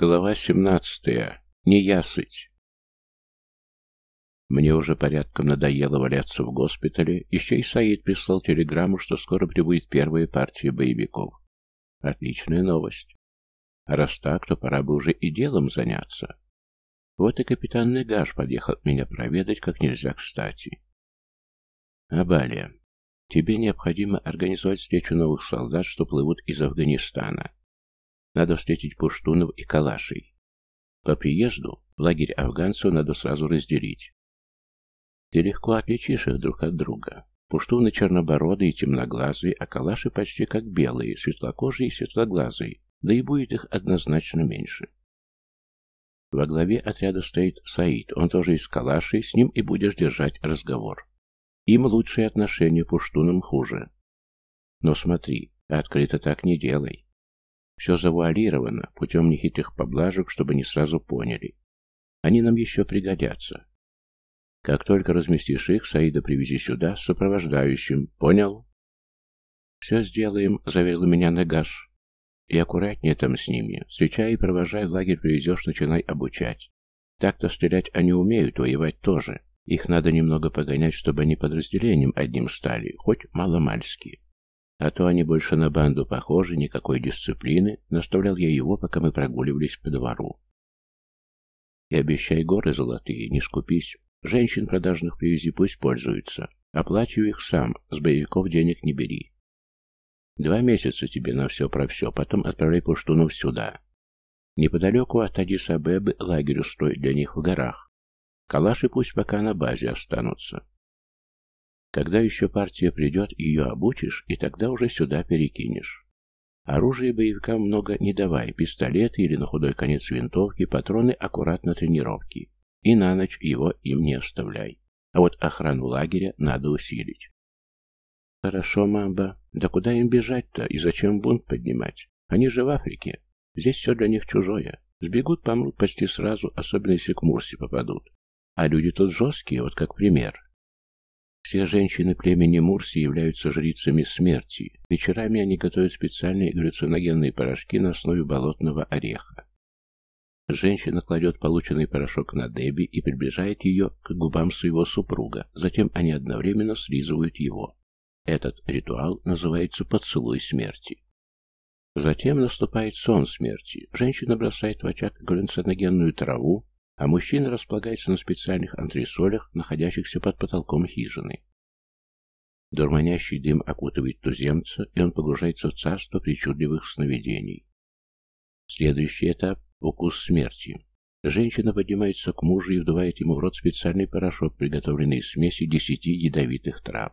Глава 17. Неясыть. Мне уже порядком надоело валяться в госпитале, еще и Саид прислал телеграмму, что скоро прибудет первая партия боевиков. Отличная новость. Раз так, то пора бы уже и делом заняться. Вот и капитан Негаш подъехал меня проведать как нельзя кстати. Абалия, тебе необходимо организовать встречу новых солдат, что плывут из Афганистана. Надо встретить пуштунов и калашей. По приезду лагерь афганцев надо сразу разделить. Ты легко отличишь их друг от друга. Пуштуны чернобородые и темноглазые, а калаши почти как белые, светлокожие и светлоглазые, да и будет их однозначно меньше. Во главе отряда стоит Саид, он тоже из калашей, с ним и будешь держать разговор. Им лучшие отношения, пуштунам хуже. Но смотри, открыто так не делай. Все завуалировано, путем нехитрых поблажек, чтобы не сразу поняли. Они нам еще пригодятся. Как только разместишь их, Саида привези сюда с сопровождающим. Понял? Все сделаем, заверил меня Нагаш. И аккуратнее там с ними. Встречай и провожай, в лагерь привезешь, начинай обучать. Так-то стрелять они умеют, воевать тоже. Их надо немного погонять, чтобы они подразделением одним стали, хоть маломальски. А то они больше на банду похожи, никакой дисциплины, наставлял я его, пока мы прогуливались по двору. И обещай горы золотые, не скупись. Женщин продажных привези, пусть пользуются. Оплачивай их сам, с боевиков денег не бери. Два месяца тебе на все про все, потом отправляй пуштунов сюда. Неподалеку от Адис-Абебы лагерь устрой для них в горах. Калаши пусть пока на базе останутся. Когда еще партия придет, ее обучишь, и тогда уже сюда перекинешь. Оружия боевикам много не давай, пистолеты или на худой конец винтовки, патроны аккуратно тренировки. И на ночь его им не оставляй. А вот охрану лагеря надо усилить. Хорошо, мамба. Да куда им бежать-то и зачем бунт поднимать? Они же в Африке. Здесь все для них чужое. Сбегут, помрут почти сразу, особенно если к Мурсе попадут. А люди тут жесткие, вот как пример. Все женщины племени Мурси являются жрицами смерти. Вечерами они готовят специальные галлюциногенные порошки на основе болотного ореха. Женщина кладет полученный порошок на Деби и приближает ее к губам своего супруга. Затем они одновременно слизывают его. Этот ритуал называется «поцелуй смерти». Затем наступает сон смерти. Женщина бросает в очаг галлюциногенную траву, а мужчина располагается на специальных антресолях, находящихся под потолком хижины. Дурманящий дым окутывает туземца, и он погружается в царство причудливых сновидений. Следующий этап – укус смерти. Женщина поднимается к мужу и вдувает ему в рот специальный порошок, приготовленный из смеси десяти ядовитых трав.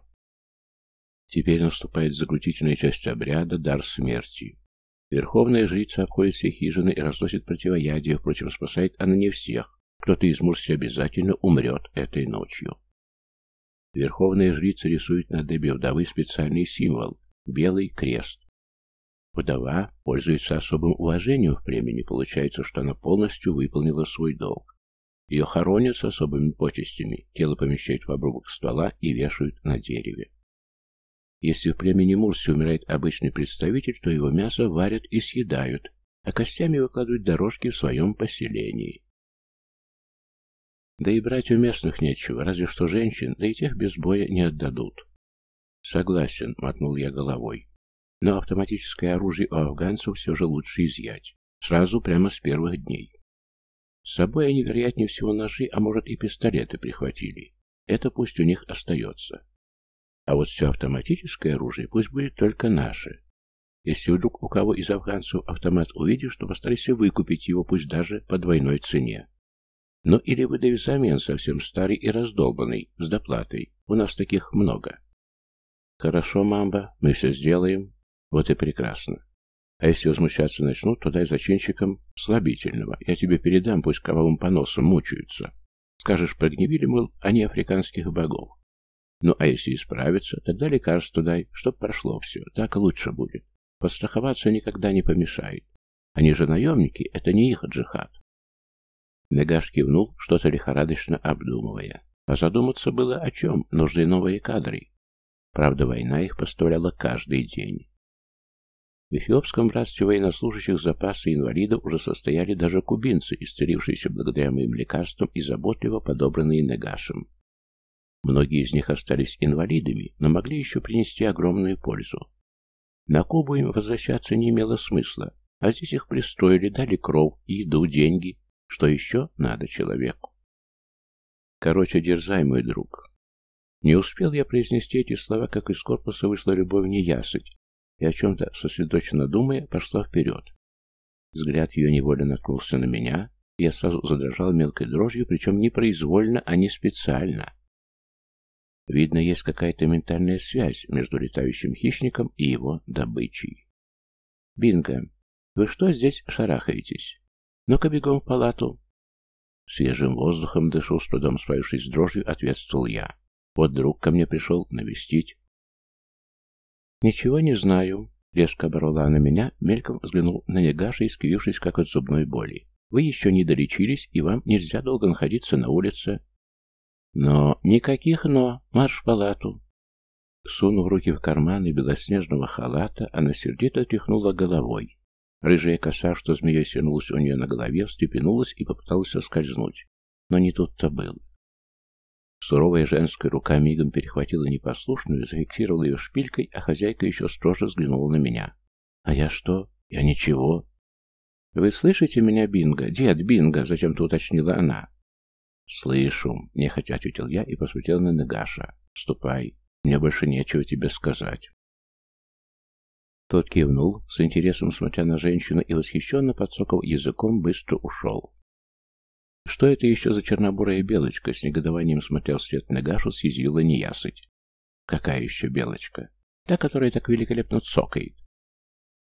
Теперь наступает заключительная часть обряда – дар смерти. Верховная жрица обходит все хижины и разносит противоядие, впрочем, спасает она не всех. Кто-то из Мурси обязательно умрет этой ночью. Верховная жрица рисует на дебе вдовы специальный символ – белый крест. Вдова пользуется особым уважением в племени, получается, что она полностью выполнила свой долг. Ее хоронят с особыми почестями, тело помещают в обрубок ствола и вешают на дереве. Если в племени Мурси умирает обычный представитель, то его мясо варят и съедают, а костями выкладывают дорожки в своем поселении. Да и брать у местных нечего, разве что женщин, да и тех без боя не отдадут. Согласен, мотнул я головой. Но автоматическое оружие у афганцев все же лучше изъять. Сразу, прямо с первых дней. С собой они, вероятнее всего, ножи, а может и пистолеты прихватили. Это пусть у них остается. А вот все автоматическое оружие пусть будет только наше. Если вдруг у кого из афганцев автомат увидишь, то постарайся выкупить его, пусть даже по двойной цене. Ну или выдай взамен совсем старый и раздолбанный, с доплатой. У нас таких много. Хорошо, мамба, мы все сделаем. Вот и прекрасно. А если возмущаться начнут, то дай зачинщикам слабительного. Я тебе передам, пусть кровавым поносом мучаются. Скажешь, прогневили, мол, они африканских богов. Ну, а если исправятся, тогда лекарство дай, чтоб прошло все. Так лучше будет. Подстраховаться никогда не помешает. Они же наемники, это не их джихад. Негаш кивнул, что-то лихорадочно обдумывая. А задуматься было о чем, нужны новые кадры. Правда, война их поставляла каждый день. В эфиопском братстве военнослужащих запасы инвалидов уже состояли даже кубинцы, исцелившиеся благодаря моим лекарствам и заботливо подобранные Негашем. Многие из них остались инвалидами, но могли еще принести огромную пользу. На Кубу им возвращаться не имело смысла, а здесь их пристроили, дали кров, еду, деньги. Что еще надо человеку? Короче, дерзай, мой друг. Не успел я произнести эти слова, как из корпуса вышла любовь неясыть, и о чем-то сосредоточенно думая, пошла вперед. Взгляд ее невольно наткнулся на меня, и я сразу задрожал мелкой дрожью, причем не произвольно, а не специально. Видно, есть какая-то ментальная связь между летающим хищником и его добычей. «Бинго! Вы что здесь шарахаетесь? Ну-ка бегом в палату!» Свежим воздухом дышу, с трудом справившись с дрожью, ответствовал я. Вот друг ко мне пришел навестить. «Ничего не знаю», — резко оборвала она меня, мельком взглянул на Негаша, искривившись, как от зубной боли. «Вы еще не долечились, и вам нельзя долго находиться на улице. Но никаких «но», марш в палату. Сунув руки в карманы белоснежного халата, она сердито тряхнула головой. Рыжая коса, что змеей свернулась у нее на голове, встрепенулась и попыталась соскользнуть. Но не тут-то было. Суровая женская рука мигом перехватила непослушную, зафиксировала ее шпилькой, а хозяйка еще строже взглянула на меня. «А я что? Я ничего». «Вы слышите меня, Бинго? Дед, Бинго!» — зачем-то уточнила она. «Слышу», — нехотя ответил я и посмотрел на Нагаша. «Ступай, мне больше нечего тебе сказать». Тот кивнул, с интересом смотря на женщину и восхищенно подсоков языком, быстро ушел. Что это еще за чернобурая белочка? С негодованием смотрел вслед Нагашу, съязвила неясыть. Какая еще белочка? Та, которая так великолепно цокает.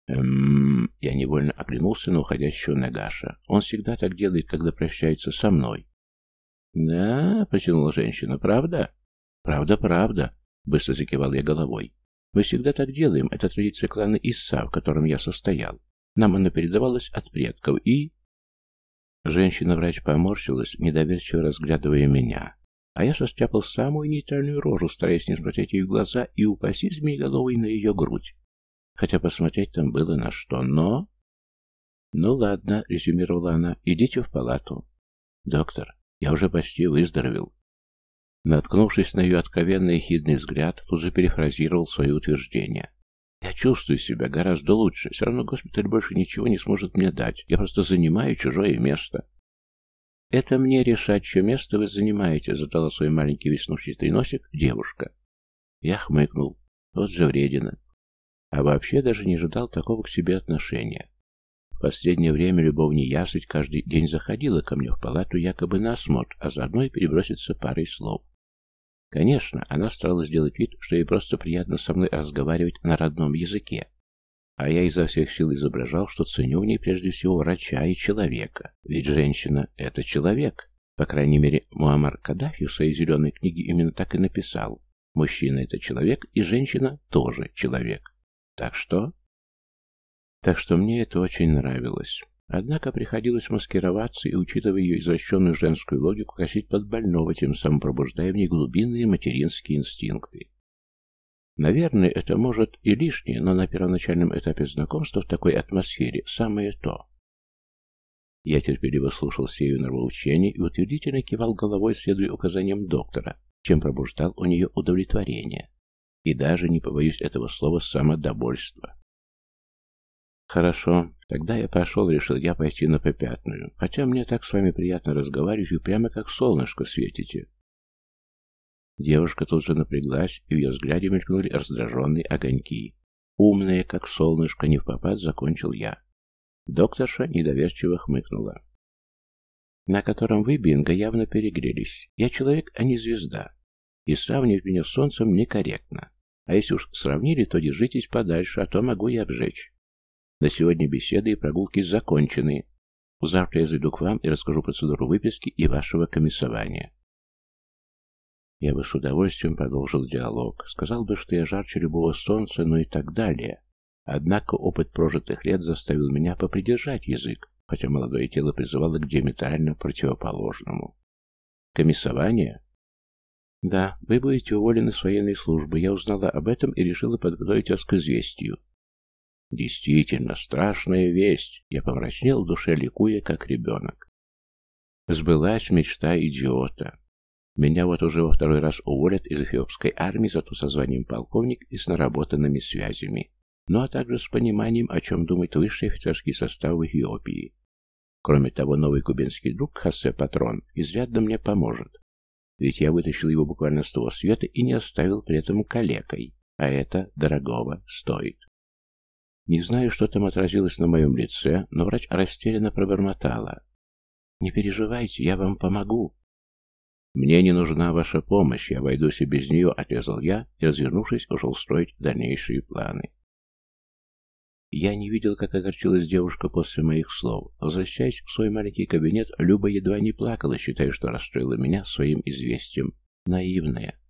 Эм, я невольно оглянулся на уходящего Нагаша. Он всегда так делает, когда прощается со мной. «Да», — протянула женщина, — «правда?» «Правда, правда», — быстро закивал я головой. «Мы всегда так делаем, это традиция клана Исса, в котором я состоял. Нам она передавалась от предков, и...» Женщина-врач поморщилась, недоверчиво разглядывая меня. А я состяпал самую нейтральную рожу, стараясь не смотреть ей в глаза и упаси змееголовой на ее грудь. Хотя посмотреть там было на что, но... «Ну ладно», — резюмировала она, — «идите в палату». «Доктор, я уже почти выздоровел. Наткнувшись на ее откровенный хидный взгляд, тут же перефразировал свои утверждения. Я чувствую себя гораздо лучше. Все равно госпиталь больше ничего не сможет мне дать. Я просто занимаю чужое место. Это мне решать, что место вы занимаете, задала свой маленький веснушчатый носик девушка. Я хмыкнул. Вот же вредина. А вообще даже не ожидал такого к себе отношения. Последнее время любовь неясыть каждый день заходила ко мне в палату якобы на осмотр, а заодно и переброситься парой слов. Конечно, она старалась сделать вид, что ей просто приятно со мной разговаривать на родном языке. А я изо всех сил изображал, что ценю в ней прежде всего врача и человека. Ведь женщина — это человек. По крайней мере, Муаммар Каддафи в своей зеленой книге именно так и написал. Мужчина — это человек, и женщина — тоже человек. Так что... Так что мне это очень нравилось. Однако приходилось маскироваться и, учитывая ее извращенную женскую логику, косить под больного, тем самым пробуждая в ней глубинные материнские инстинкты. Наверное, это может и лишнее, но на первоначальном этапе знакомства в такой атмосфере самое то. Я терпеливо слушал сею нравоучений и утвердительно кивал головой, следуя указаниям доктора, чем пробуждал у нее удовлетворение. И даже, не побоюсь этого слова, самодовольство. Хорошо, тогда я пошел, решил я пойти на попятную. Хотя мне так с вами приятно разговаривать, вы прямо как солнышко светите. Девушка тут же напряглась, и в ее взгляде мелькнули раздраженные огоньки. Умная, как солнышко, не в попад, закончил я. Докторша недоверчиво хмыкнула. На котором вы, Бинго, явно перегрелись. Я человек, а не звезда. И сравнивать меня с солнцем некорректно. А если уж сравнили, то держитесь подальше, а то могу и обжечь. На сегодня беседы и прогулки закончены. Завтра я зайду к вам и расскажу процедуру выписки и вашего комиссования. Я бы с удовольствием продолжил диалог. Сказал бы, что я жарче любого солнца, ну и так далее. Однако опыт прожитых лет заставил меня попридержать язык, хотя молодое тело призывало к диаметрально противоположному. Комиссование? Да, вы будете уволены с военной службы. Я узнала об этом и решила подготовить вас к известию. Действительно, страшная весть. Я помрачнел в душе, ликуя, как ребенок. Сбылась мечта идиота. Меня вот уже во второй раз уволят из эфиопской армии, зато со званием полковник и с наработанными связями. Ну а также с пониманием, о чем думает высший офицерский состав в Эфиопии. Кроме того, новый кубинский друг Хосе Патрон изрядно мне поможет. Ведь я вытащил его буквально с того света и не оставил при этом калекой, а это дорогого стоит. Не знаю, что там отразилось на моем лице, но врач растерянно пробормотала. «Не переживайте, я вам помогу». «Мне не нужна ваша помощь, я обойдусь и без нее», — отрезал я и, развернувшись, ушел строить дальнейшие планы. Я не видел, как огорчилась девушка после моих слов. Возвращаясь в свой маленький кабинет, Люба едва не плакала, считая, что расстроила меня своим известием. Наивная.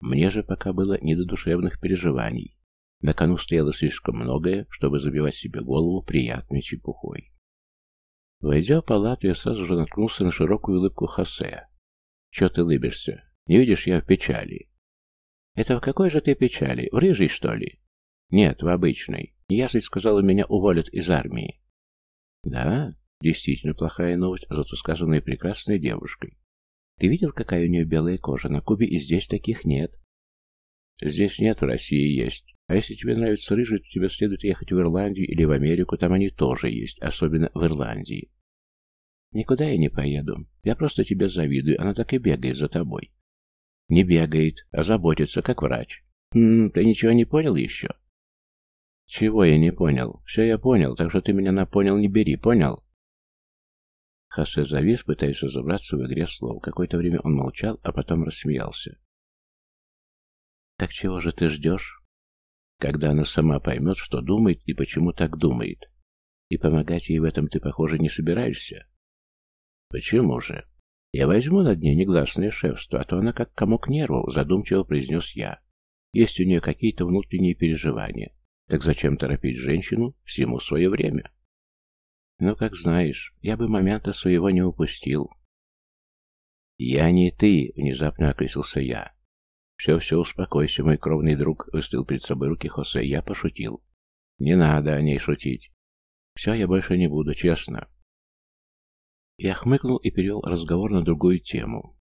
Мне же пока было не до душевных переживаний. На кону стояло слишком многое, чтобы забивать себе голову приятной чепухой. Войдя в палату, я сразу же наткнулся на широкую улыбку Хосе. «Че ты лыбишься? Не видишь, я в печали». «Это в какой же ты печали? В рыжей, что ли?» «Нет, в обычной. Яслить сказала, меня уволят из армии». «Да, действительно плохая новость, зато сказанная прекрасной девушкой. Ты видел, какая у нее белая кожа? На Кубе и здесь таких нет». «Здесь нет, в России есть. А если тебе нравится рыжий, то тебе следует ехать в Ирландию или в Америку, там они тоже есть, особенно в Ирландии. Никуда я не поеду. Я просто тебе завидую, она так и бегает за тобой. Не бегает, а заботится, как врач. Хм, ты ничего не понял еще? Чего я не понял? Все я понял, так что ты меня на не бери, понял? Хосе завис, пытаясь разобраться в игре слов. Какое-то время он молчал, а потом рассмеялся. «Так чего же ты ждешь?» Когда она сама поймет, что думает и почему так думает. И помогать ей в этом ты, похоже, не собираешься. Почему же? Я возьму над ней негласное шефство, а то она как комок нервов, задумчиво произнес я. Есть у нее какие-то внутренние переживания. Так зачем торопить женщину? Всему свое время. Ну, как знаешь, я бы момента своего не упустил. «Я не ты!» — внезапно окрысился я. «Все-все, успокойся, мой кровный друг», — выставил перед собой руки Хосе. Я пошутил. «Не надо о ней шутить. Все, я больше не буду, честно». Я хмыкнул и перевел разговор на другую тему.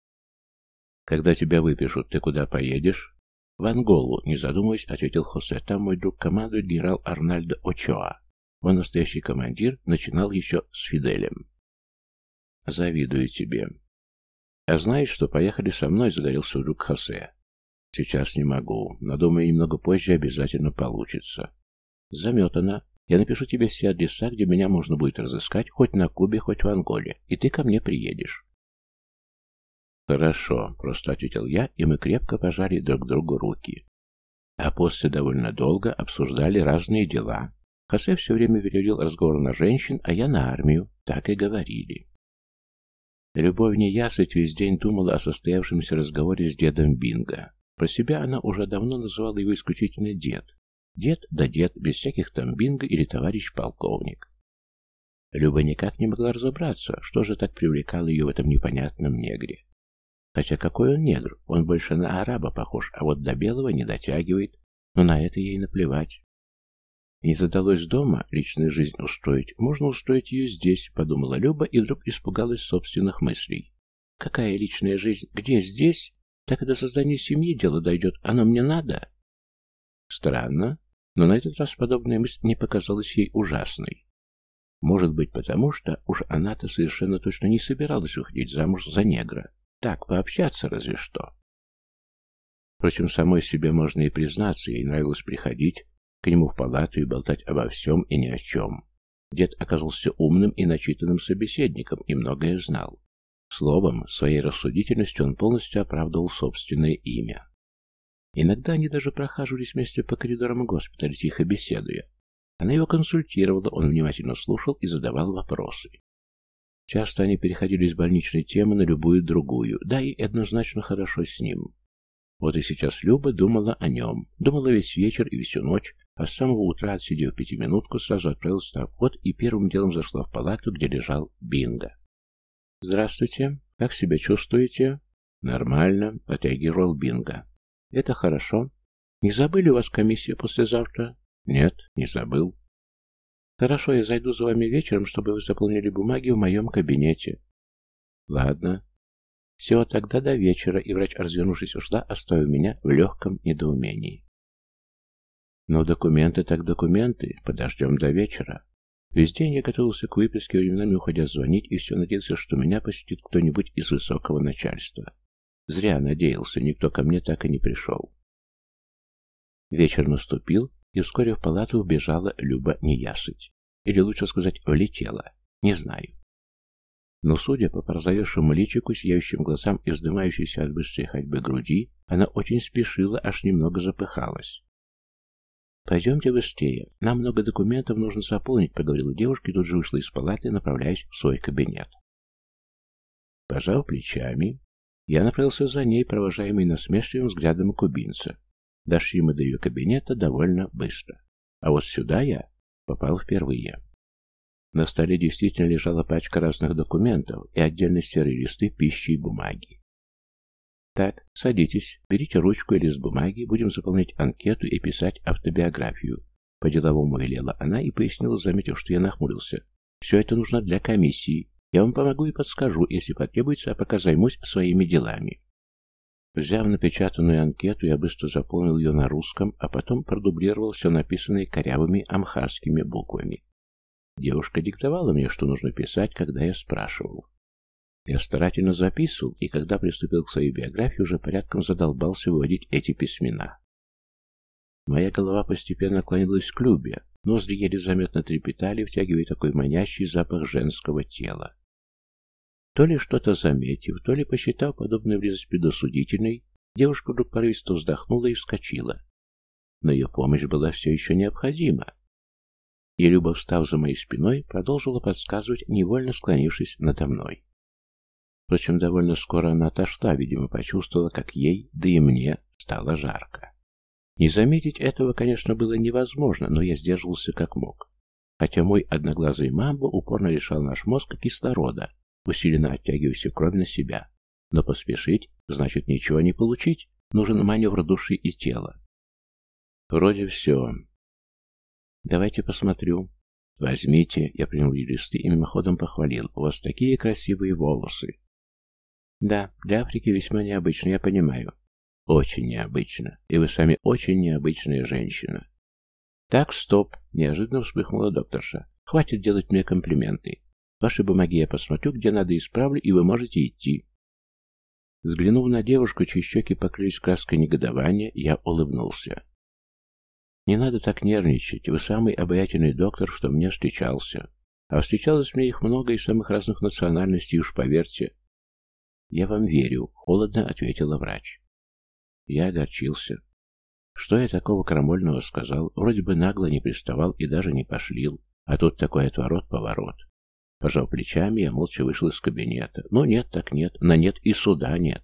«Когда тебя выпишут, ты куда поедешь?» «В Анголу», — не задумываясь, ответил Хосе. «Там мой друг командует генерал Арнальдо Очоа. Он настоящий командир, начинал еще с Фиделем». «Завидую тебе». «А знаешь, что поехали со мной?» — загорелся вдруг Хосе. Сейчас не могу, но думаю, немного позже обязательно получится. Заметано. Я напишу тебе все адреса, где меня можно будет разыскать, хоть на Кубе, хоть в Анголе, и ты ко мне приедешь. Хорошо, просто ответил я, и мы крепко пожали друг другу руки. А после довольно долго обсуждали разные дела. Хосе все время переводил разговор на женщин, а я на армию. Так и говорили. Любовь неясыть весь день думала о состоявшемся разговоре с дедом Бинго. Про себя она уже давно называла его исключительно дед. Дед да дед, без всяких там бинго или товарищ полковник. Люба никак не могла разобраться, что же так привлекало ее в этом непонятном негре. Хотя какой он негр, он больше на араба похож, а вот до белого не дотягивает, но на это ей наплевать. Не задалось дома личную жизнь устроить, можно устроить ее здесь, подумала Люба и вдруг испугалась собственных мыслей. Какая личная жизнь? Где здесь? Так и до создания семьи дело дойдет. Оно мне надо? Странно, но на этот раз подобная мысль не показалась ей ужасной. Может быть, потому что уж она-то совершенно точно не собиралась выходить замуж за негра. Так, пообщаться разве что. Впрочем, самой себе можно и признаться, ей нравилось приходить к нему в палату и болтать обо всем и ни о чем. Дед оказался умным и начитанным собеседником и многое знал. Словом, своей рассудительностью он полностью оправдывал собственное имя. Иногда они даже прохаживались вместе по коридорам госпиталя, тихо беседуя. Она его консультировала, он внимательно слушал и задавал вопросы. Часто они переходили с больничной темы на любую другую, да и однозначно хорошо с ним. Вот и сейчас Люба думала о нем, думала весь вечер и всю ночь, а с самого утра, отсидев пятиминутку, сразу отправилась на обход и первым делом зашла в палату, где лежал Бинго. «Здравствуйте. Как себя чувствуете?» «Нормально», — отреагировал Бинго. «Это хорошо. Не забыли у вас комиссия послезавтра?» Нет, не забыл. Хорошо, я зайду за вами вечером, чтобы вы заполнили бумаги в моем кабинете. Ладно. Все, тогда до вечера, и врач, развернувшись, ушла, оставив меня в легком недоумении. Но документы так документы, подождем до вечера. Весь день я готовился к выписке, временами уходя звонить, и все надеялся, что меня посетит кто-нибудь из высокого начальства. Зря надеялся, никто ко мне так и не пришел. Вечер наступил, и вскоре в палату убежала Люба неясыть. Или лучше сказать, влетела. Не знаю. Но, судя по порозовевшему личику, сияющим глазам и вздымающейся от быстрой ходьбы груди, она очень спешила, аж немного запыхалась. «Пойдемте быстрее. Нам много документов нужно заполнить», — поговорила девушка и тут же вышла из палаты, направляясь в свой кабинет. Пожав плечами, я направился за ней, провожаемый насмешливым взглядом кубинца. Дошли мы до ее кабинета довольно быстро. А вот сюда я попал впервые. На столе действительно лежала пачка разных документов и отдельно серые листы пищи и бумаги. Так, садитесь, берите ручку и лист бумаги, будем заполнять анкету и писать автобиографию. По-деловому велела она и пояснила, заметив, что я нахмурился. Все это нужно для комиссии. Я вам помогу и подскажу, если потребуется, а пока займусь своими делами. Взяв напечатанную анкету, я быстро заполнил ее на русском, а потом продублировал все написанное корявыми амхарскими буквами. Девушка диктовала мне, что нужно писать, когда я спрашивал. Я старательно записывал, и когда приступил к своей биографии, уже порядком задолбался выводить эти письмена. Моя голова постепенно клонилась к Любе, ноздри еле заметно трепетали, втягивая такой манящий запах женского тела. То ли что-то заметив, то ли посчитав подобную близость предосудительной, девушка вдруг порывисто вздохнула и вскочила. Но ее помощь была все еще необходима. И Люба, встав за моей спиной, продолжила подсказывать, невольно склонившись надо мной. Впрочем, довольно скоро она отошла, видимо, почувствовала, как ей, да и мне, стало жарко. Не заметить этого, конечно, было невозможно, но я сдерживался как мог. Хотя мой одноглазый мамбо упорно лишал наш мозг кислорода, усиленно оттягивая всю кровь на себя. Но поспешить значит ничего не получить, нужен маневр души и тела. Вроде все. Давайте посмотрю. Возьмите, я принял листы и мимоходом похвалил. У вас такие красивые волосы. Да, для Африки весьма необычно, я понимаю. Очень необычно. И вы сами очень необычная женщина. Так, стоп, неожиданно вспыхнула докторша. Хватит делать мне комплименты. Ваши бумаги я посмотрю, где надо исправлю, и вы можете идти. Взглянув на девушку, чьи щеки покрылись краской негодования, я улыбнулся. Не надо так нервничать, вы самый обаятельный доктор, что мне встречался. А встречалось мне их много из самых разных национальностей, уж поверьте, «Я вам верю», — холодно ответила врач. Я огорчился. Что я такого крамольного сказал? Вроде бы нагло не приставал и даже не пошлил. А тут такой отворот-поворот. Пожав плечами, я молча вышел из кабинета. Но нет, так нет. На нет и суда нет.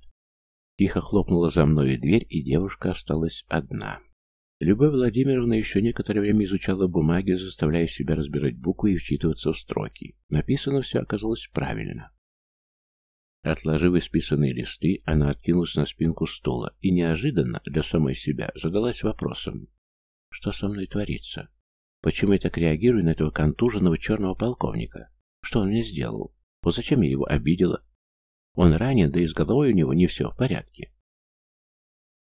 Тихо хлопнула за мной дверь, и девушка осталась одна. Любовь Владимировна еще некоторое время изучала бумаги, заставляя себя разбирать буквы и вчитываться в строки. Написано все оказалось правильно. Отложив исписанные листы, она откинулась на спинку стула и неожиданно для самой себя задалась вопросом. Что со мной творится? Почему я так реагирую на этого контуженного черного полковника? Что он мне сделал? Вот зачем я его обидела? Он ранен, да и с головой у него не все в порядке.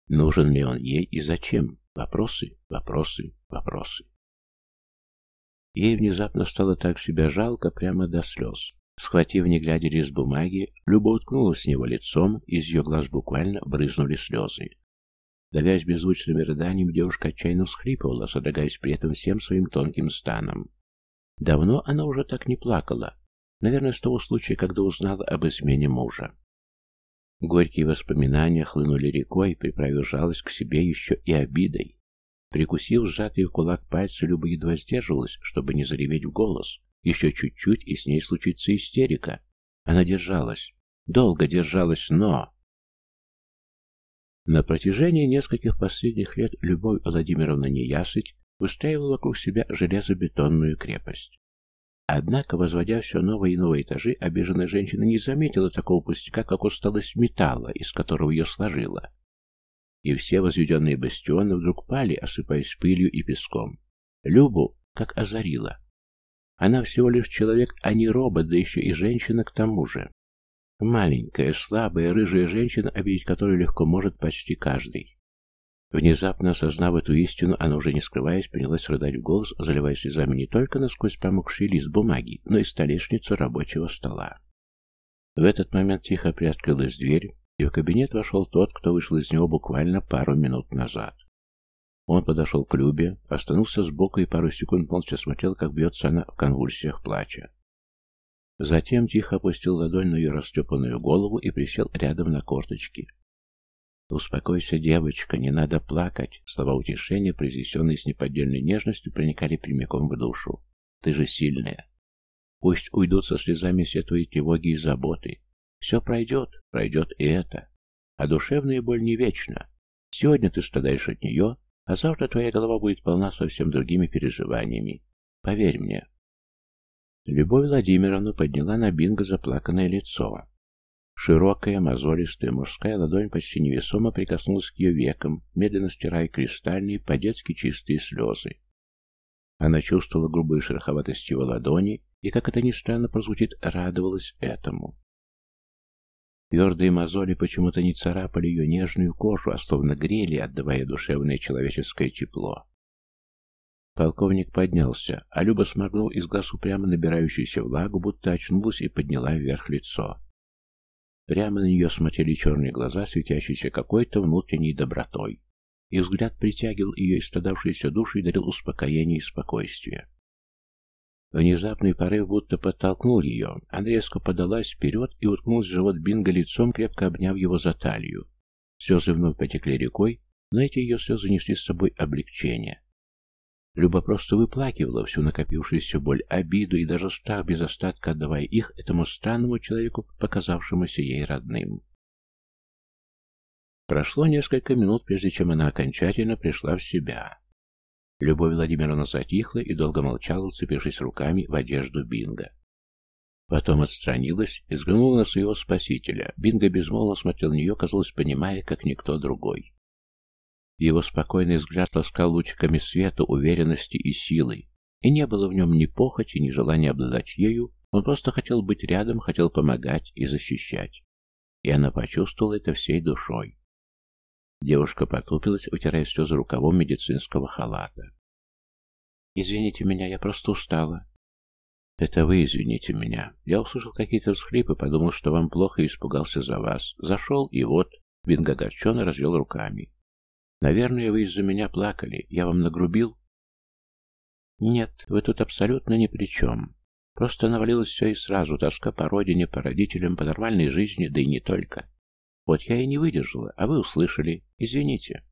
Нужен ли он ей и зачем? Вопросы, вопросы, вопросы. Ей внезапно стало так себя жалко прямо до слез. Схватив, не глядя лист бумаги, Люба уткнулась в него лицом, из ее глаз буквально брызнули слезы. Давясь беззвучными рыданиями, девушка отчаянно всхлипывала, содрогаясь при этом всем своим тонким станом. Давно она уже так не плакала, наверное, с того случая, когда узнала об измене мужа. Горькие воспоминания хлынули рекой, приправив жалость к себе еще и обидой. Прикусив сжатый в кулак пальцы, Люба едва сдерживалась, чтобы не зареветь в голос, еще чуть-чуть, и с ней случится истерика. Она держалась. Долго держалась, но... На протяжении нескольких последних лет Любовь Владимировна Неясыть устраивала вокруг себя железобетонную крепость. Однако, возводя все новые и новые этажи, обиженная женщина не заметила такого пустяка, как усталость металла, из которого ее сложила. И все возведенные бастионы вдруг пали, осыпаясь пылью и песком. Любу как озарила. Она всего лишь человек, а не робот, да еще и женщина к тому же. Маленькая, слабая, рыжая женщина, обидеть которую легко может почти каждый. Внезапно осознав эту истину, она уже не скрываясь, принялась рыдать в голос, заливая слезами не только насквозь промокший лист бумаги, но и столешницу рабочего стола. В этот момент тихо приоткрылась дверь, и в кабинет вошел тот, кто вышел из него буквально пару минут назад. Он подошел к Любе, остановился сбоку и пару секунд молча смотрел, как бьется она в конвульсиях плача. Затем тихо опустил ладонь на ее растрепанную голову и присел рядом на корточки. «Успокойся, девочка, не надо плакать!» Слова утешения, произнесенные с неподдельной нежностью, проникали прямиком в душу. «Ты же сильная. Пусть уйдут со слезами все твои тревоги и заботы. Все пройдет, пройдет и это. А душевная боль не вечна. Сегодня ты страдаешь от нее, а завтра твоя голова будет полна совсем другими переживаниями. Поверь мне». Любовь Владимировна подняла на Бинго заплаканное лицо. Широкая, мозолистая мужская ладонь почти невесомо прикоснулась к ее векам, медленно стирая кристальные, по-детски чистые слезы. Она чувствовала грубую шероховатость его ладони и, как это ни странно прозвучит, радовалась этому. Твердые мозоли почему-то не царапали ее нежную кожу, а словно грели, отдавая душевное человеческое тепло. Полковник поднялся, а Люба сморгнул из глаз упрямо набирающуюся влагу, будто очнулась и подняла вверх лицо. Прямо на нее смотрели черные глаза, светящиеся какой-то внутренней добротой. И взгляд притягивал ее истрадавшиеся души и дарил успокоение и спокойствие. Внезапный порыв будто подтолкнул ее. Она резко подалась вперед и уткнулась в живот Бинга лицом, крепко обняв его за талию. Слезы вновь потекли рекой, но эти ее слезы несли с собой облегчение. Люба просто выплакивала всю накопившуюся боль, обиду и даже страх без остатка, отдавая их этому странному человеку, показавшемуся ей родным. Прошло несколько минут, прежде чем она окончательно пришла в себя. Любовь Владимировна затихла и долго молчала, уцепившись руками в одежду Бинга. Потом отстранилась и взглянула на своего спасителя. Бинго безмолвно смотрел на нее, казалось, понимая, как никто другой. Его спокойный взгляд ласкал лучиками света, уверенности и силы, и не было в нем ни похоти, ни желания обладать ею, он просто хотел быть рядом, хотел помогать и защищать. И она почувствовала это всей душой. Девушка потупилась, утирая слезы рукавом медицинского халата. «Извините меня, я просто устала». «Это вы извините меня. Я услышал какие-то всхлипы, подумал, что вам плохо и испугался за вас. Зашел, и вот...» Бинго огорченно развел руками. Наверное, вы из-за меня плакали. Я вам нагрубил? Нет, вы тут абсолютно ни при чем. Просто навалилось все и сразу. Тоска по родине, по родителям, по нормальной жизни, да и не только. Вот я и не выдержала, а вы услышали. Извините.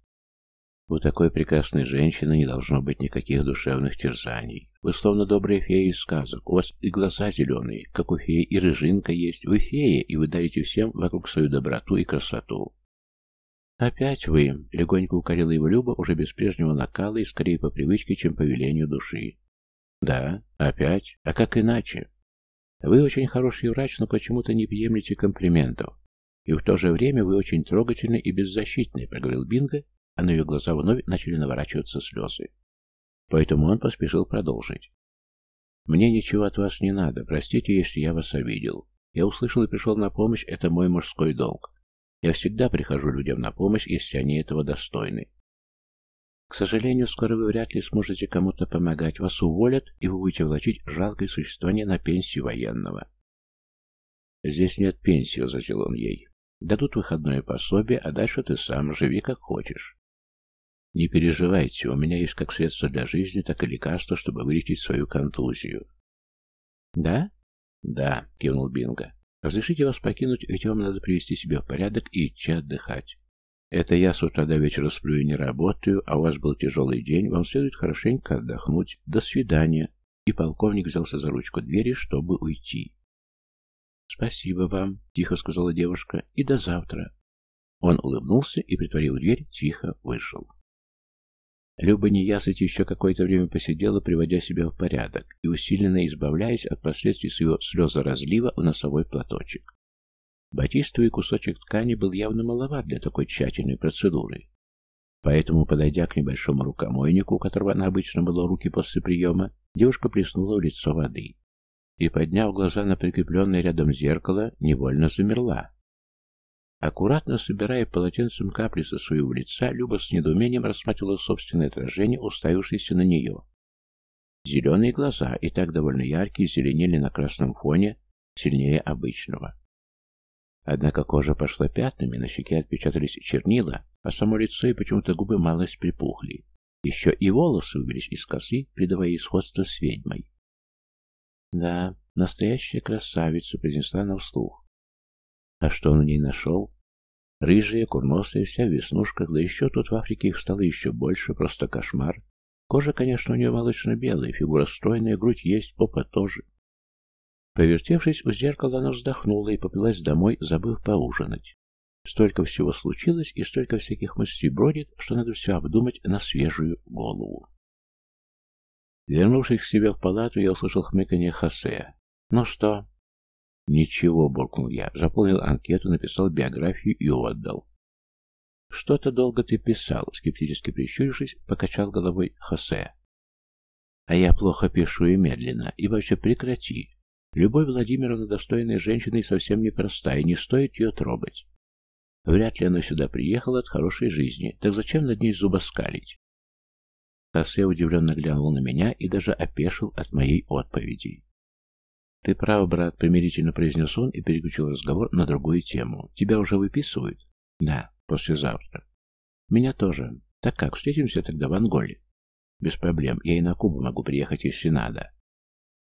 У такой прекрасной женщины не должно быть никаких душевных терзаний. Вы словно добрая фея из сказок. У вас и глаза зеленые, как у феи, и рыжинка есть. Вы фея, и вы дарите всем вокруг свою доброту и красоту. «Опять вы!» — легонько укорила его Люба, уже без прежнего накала и скорее по привычке, чем по велению души. «Да, опять. А как иначе? Вы очень хороший врач, но почему-то не приемлете комплиментов. И в то же время вы очень трогательны и беззащитны», — проговорил Бинго, а на ее глаза вновь начали наворачиваться слезы. Поэтому он поспешил продолжить. «Мне ничего от вас не надо. Простите, если я вас обидел. Я услышал и пришел на помощь. Это мой мужской долг. Я всегда прихожу людям на помощь, если они этого достойны. К сожалению, скоро вы вряд ли сможете кому-то помогать. Вас уволят, и вы будете влачить жалкое существование на пенсию военного. Здесь нет пенсии, возразил он ей. Дадут выходное пособие, а дальше ты сам живи как хочешь. Не переживайте, у меня есть как средство для жизни, так и лекарство, чтобы вылечить свою контузию. Да? Да, кивнул Бинго. Разрешите вас покинуть, ведь вам надо привести себя в порядок и идти отдыхать. Это я с утра до вечера сплю и не работаю, а у вас был тяжелый день, вам следует хорошенько отдохнуть. До свидания. И полковник взялся за ручку двери, чтобы уйти. «Спасибо вам», — тихо сказала девушка, — «и до завтра». Он улыбнулся и, притворив дверь, тихо вышел. Люба неясыть еще какое-то время посидела, приводя себя в порядок и усиленно избавляясь от последствий своего слезоразлива в носовой платочек. Батистовый кусочек ткани был явно маловат для такой тщательной процедуры. Поэтому, подойдя к небольшому рукомойнику, у которого она обычно было руки после приема, девушка плеснула в лицо воды. И, подняв глаза на прикрепленное рядом зеркало, невольно замерла. Аккуратно собирая полотенцем капли со своего лица, Люба с недоумением рассматривала собственное отражение, уставившееся на нее. Зеленые глаза, и так довольно яркие, зеленели на красном фоне, сильнее обычного. Однако кожа пошла пятнами, на щеке отпечатались чернила, а само лицо и почему-то губы малость припухли. Еще и волосы выбились из косы, придавая ей сходство с ведьмой. «Да, настоящая красавица», — произнесла она вслух. А что он у ней нашел? Рыжая, курносая, вся в веснушках, да еще тут в Африке их стало еще больше, просто кошмар. Кожа, конечно, у нее молочно-белая, фигура стройная, грудь есть, попа тоже. Повертевшись у зеркала, она вздохнула и поплелась домой, забыв поужинать. Столько всего случилось, и столько всяких мыслей бродит, что надо все обдумать на свежую голову. Вернувшись к себе в палату, я услышал хмыканье Хосе. «Ну что?» «Ничего», — буркнул я. Заполнил анкету, написал биографию и отдал. «Что-то долго ты писал», — скептически прищурившись, покачал головой Хосе. «А я плохо пишу и медленно. И вообще прекрати. Любовь Владимировна достойная женщина и совсем непростая, не стоит ее трогать. Вряд ли она сюда приехала от хорошей жизни, так зачем над ней зубоскалить? Хосе удивленно глянул на меня и даже опешил от моей отповеди. «Ты прав, брат», — примирительно произнес он и переключил разговор на другую тему. «Тебя уже выписывают?» «Да, послезавтра». «Меня тоже. Так как, встретимся тогда в Анголе?» «Без проблем. Я и на Кубу могу приехать, если надо».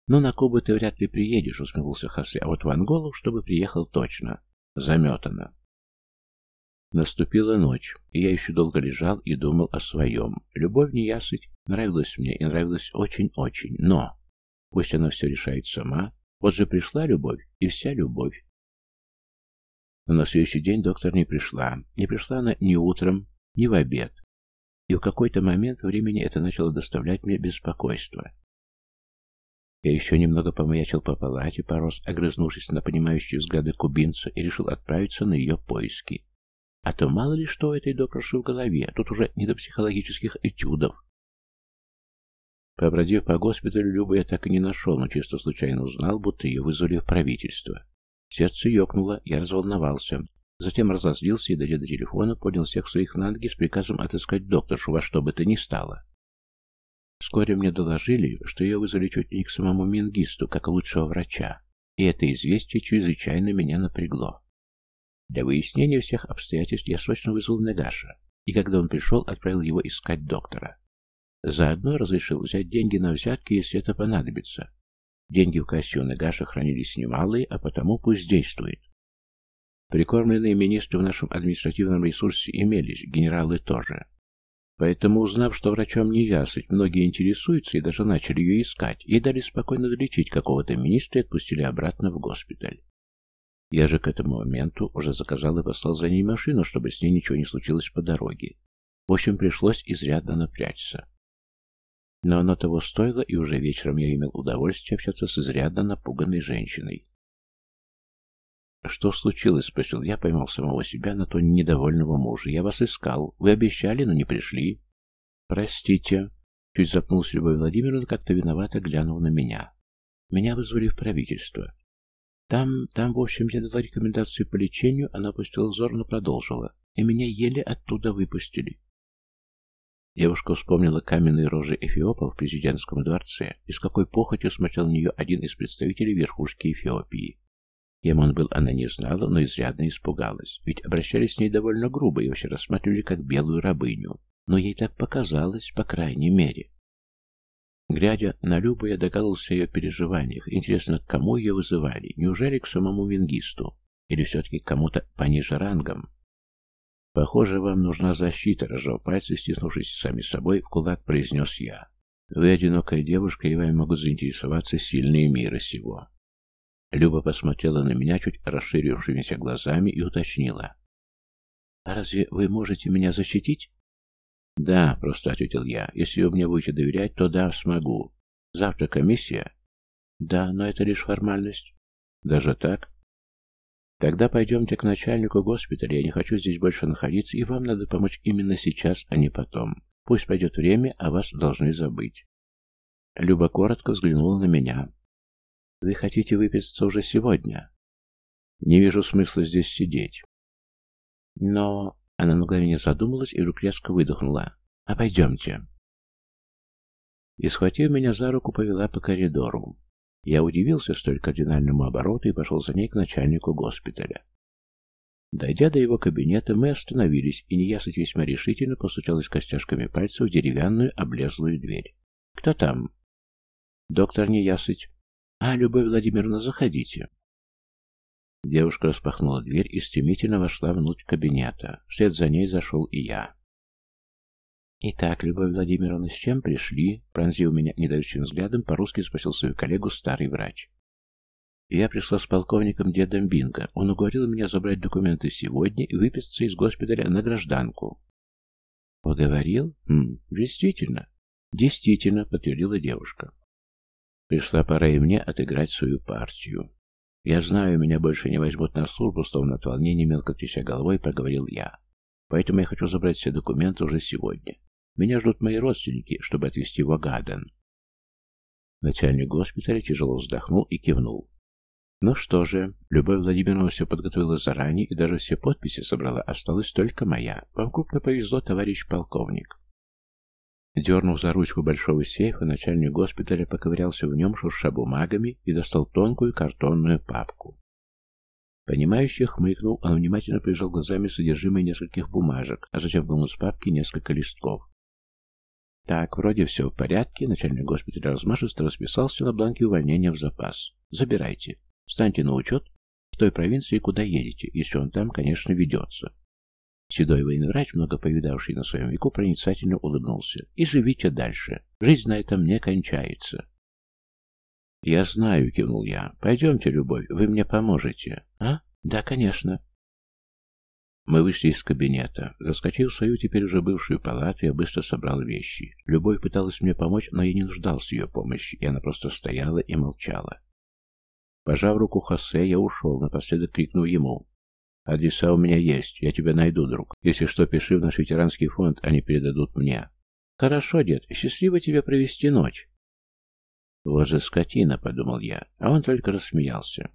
«Ну, на Кубу ты вряд ли приедешь», — усмехнулся Хосе. «А вот в Анголу, чтобы приехал точно. Заметано». Наступила ночь, и я еще долго лежал и думал о своем. Любовь неясыть нравилась мне и нравилась очень-очень, но... Пусть она все решает сама. Вот же пришла любовь, и вся любовь. Но на следующий день доктор не пришла. Не пришла она ни утром, ни в обед. И в какой-то момент времени это начало доставлять мне беспокойство. Я еще немного помаячил по палате, порос, огрызнувшись на понимающие взгляды кубинца, и решил отправиться на ее поиски. А то мало ли что у этой докторши в голове, тут уже не до психологических этюдов. Побродив по госпиталю, Любу я так и не нашел, но чисто случайно узнал, будто ее вызвали в правительство. Сердце ёкнуло, я разволновался. Затем разозлился и, дойдя до телефона, поднял всех своих на ноги с приказом отыскать докторшу во что бы то ни стало. Вскоре мне доложили, что ее вызвали чуть не к самому Мингисту, как лучшего врача, и это известие чрезвычайно меня напрягло. Для выяснения всех обстоятельств я срочно вызвал Нагаша, и когда он пришел, отправил его искать доктора. Заодно разрешил взять деньги на взятки, если это понадобится. Деньги в кассе у Нагаша хранились немалые, а потому пусть действует. Прикормленные министры в нашем административном ресурсе имелись, генералы тоже. Поэтому, узнав, что врачом не ясыть, многие интересуются и даже начали ее искать, ей дали спокойно долечить какого-то министра и отпустили обратно в госпиталь. Я же к этому моменту уже заказал и послал за ней машину, чтобы с ней ничего не случилось по дороге. В общем, пришлось изрядно напрячься. Но оно того стоило, и уже вечером я имел удовольствие общаться с изрядно напуганной женщиной. «Что случилось?» — спросил я, поймал самого себя на то недовольного мужа. «Я вас искал. Вы обещали, но не пришли». «Простите». Чуть запнулся Любовь Владимировна, как-то виновато глянул на меня. «Меня вызвали в правительство. Там, там, в общем, я дала рекомендацию по лечению, она опустила взор, но продолжила. И меня еле оттуда выпустили». Девушка вспомнила каменные рожи Эфиопа в президентском дворце и с какой похотью смотрел на нее один из представителей верхушки Эфиопии. Кем он был, она не знала, но изрядно испугалась, ведь обращались с ней довольно грубо и вообще рассматривали как белую рабыню. Но ей так показалось, по крайней мере. Глядя на Любу, я догадался о ее переживаниях. Интересно, к кому ее вызывали? Неужели к самому Вингисту? Или все-таки к кому-то пониже рангом? «Похоже, вам нужна защита», — разжал пальцы, стиснувшись сами собой, в кулак произнес я. «Вы одинокая девушка, и вами могут заинтересоваться сильные мира сего». Люба посмотрела на меня чуть расширившимися глазами и уточнила. «А разве вы можете меня защитить?» «Да», — просто ответил я. «Если вы мне будете доверять, то да, смогу. Завтра комиссия?» «Да, но это лишь формальность». «Даже так?» Тогда пойдемте к начальнику госпиталя, я не хочу здесь больше находиться, и вам надо помочь именно сейчас, а не потом. Пусть пройдет время, а вас должны забыть. Люба коротко взглянула на меня. Вы хотите выписаться уже сегодня? Не вижу смысла здесь сидеть. Но... Она на мгновение задумалась и вдруг резко выдохнула. А пойдемте. И, схватив меня за руку, повела по коридору. Я удивился столь кардинальному обороту и пошел за ней к начальнику госпиталя. Дойдя до его кабинета, мы остановились, и неясыть весьма решительно постучалась костяшками пальцев в деревянную облезлую дверь. «Кто там?» «Доктор Неясыть». «А, Любовь Владимировна, заходите». Девушка распахнула дверь и стремительно вошла внутрь кабинета. Вслед за ней зашел и я. «Итак, Любовь Владимировна, с чем пришли?» Пронзив меня недающим взглядом, по-русски спросил свою коллегу старый врач. «Я пришла с полковником дедом Бинго. Он уговорил меня забрать документы сегодня и выписаться из госпиталя на гражданку». «Поговорил? Хм, действительно». «Действительно», — подтвердила девушка. Пришла пора и мне отыграть свою партию. «Я знаю, меня больше не возьмут на службу», словно от волнения мелко тряся головой, проговорил я. «Поэтому я хочу забрать все документы уже сегодня. Меня ждут мои родственники, чтобы отвезти в Агаден. Начальник госпиталя тяжело вздохнул и кивнул. Ну что же, Любовь Владимировна все подготовила заранее и даже все подписи собрала, осталась только моя. Вам крупно повезло, товарищ полковник. Дернув за ручку большого сейфа, начальник госпиталя поковырялся в нем, шурша бумагами, и достал тонкую картонную папку. Понимающий хмыкнул, он внимательно прижал глазами содержимое нескольких бумажек, а затем вынул из папки несколько листков. Так, вроде все в порядке. Начальник госпиталя размашисто расписался на бланке увольнения в запас. Забирайте. Встаньте на учет в той провинции, куда едете, если он там, конечно, ведется. Седой военврач, много повидавший на своем веку, проницательно улыбнулся. И живите дальше. Жизнь на этом не кончается. «Я знаю», — кивнул я. «Пойдемте, Любовь, вы мне поможете». «А? Да, конечно». Мы вышли из кабинета. Заскочив в свою теперь уже бывшую палату, я быстро собрал вещи. Любовь пыталась мне помочь, но я не нуждался в ее помощи, и она просто стояла и молчала. Пожав руку Хосе, я ушел, напоследок крикнув ему. «Адреса у меня есть, я тебя найду, друг. Если что, пиши в наш ветеранский фонд, они передадут мне». «Хорошо, дед, счастливо тебе провести ночь». «Вот же скотина», — подумал я, а он только рассмеялся.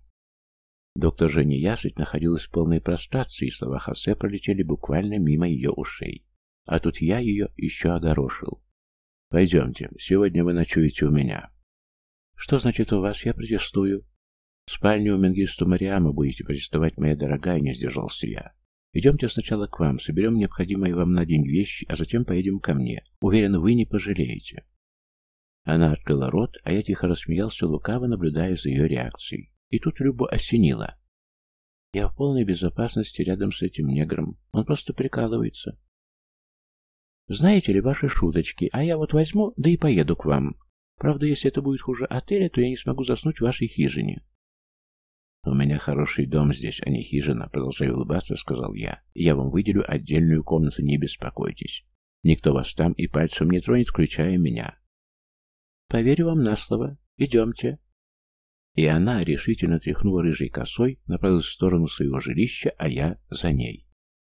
Доктор Женя Ясыть находилась в полной прострации, и слова Хосе пролетели буквально мимо ее ушей. А тут я ее еще огорошил. «Пойдемте, сегодня вы ночуете у меня». «Что значит у вас? Я протестую». «В спальню у Менгисту Мариама будете протестовать, моя дорогая», — не сдержался я. «Идемте сначала к вам, соберем необходимые вам на день вещи, а затем поедем ко мне. Уверен, вы не пожалеете». Она открыла рот, а я тихо рассмеялся, лукаво наблюдая за ее реакцией. И тут Любу осенило. Я в полной безопасности рядом с этим негром. Он просто прикалывается. Знаете ли ваши шуточки, а я вот возьму, да и поеду к вам. Правда, если это будет хуже отеля, то я не смогу заснуть в вашей хижине. «У меня хороший дом здесь, а не хижина», — продолжая улыбаться, сказал я. «Я вам выделю отдельную комнату, не беспокойтесь. Никто вас там и пальцем не тронет, включая меня». «Поверю вам на слово. Идемте». И она, решительно тряхнула рыжей косой, направилась в сторону своего жилища, а я за ней.